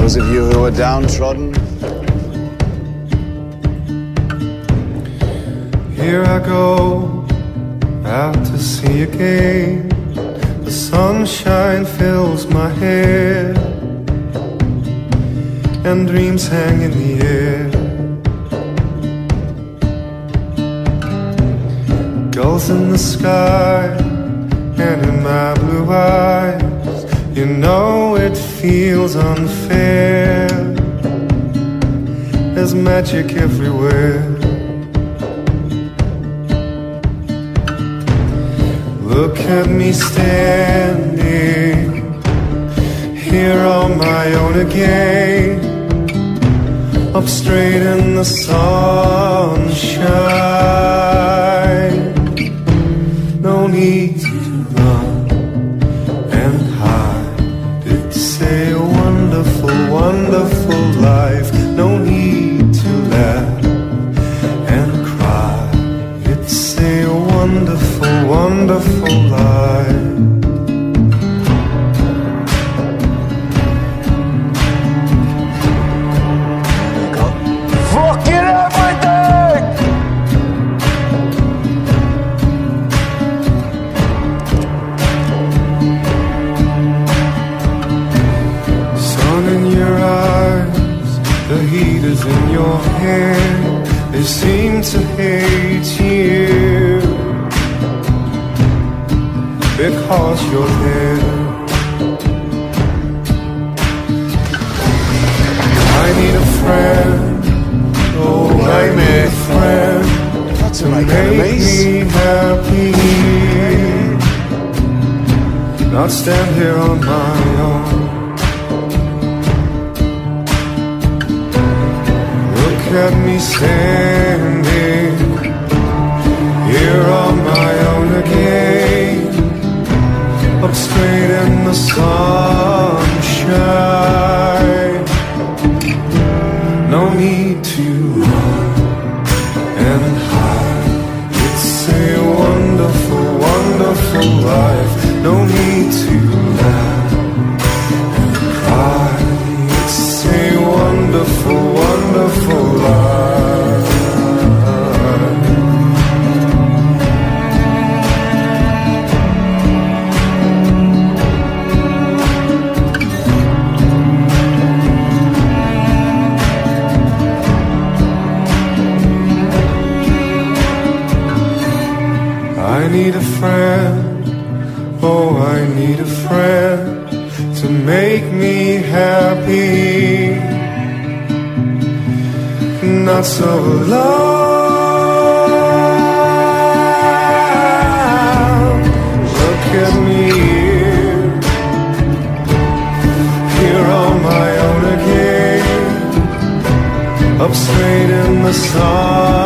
those of you who are downtrodden. Here I go, out to sea again. The sunshine fills my head, and dreams hang in the air. Gulls in the sky, and in my blue eyes. You know feels unfair. There's magic everywhere. Look at me standing here on my own again. Up straight in the sunshine. Wonderful, wonderful life. Fucking everything! Sun in your eyes, the heat is in your hair. They seem to hate you because you're there. I need a friend, oh, I need a friend to make me happy. Not stand here on my own. Look at me standing to need a friend to make me happy. Not so alone. Look at me here, here on my own again, up straight in the sunshine.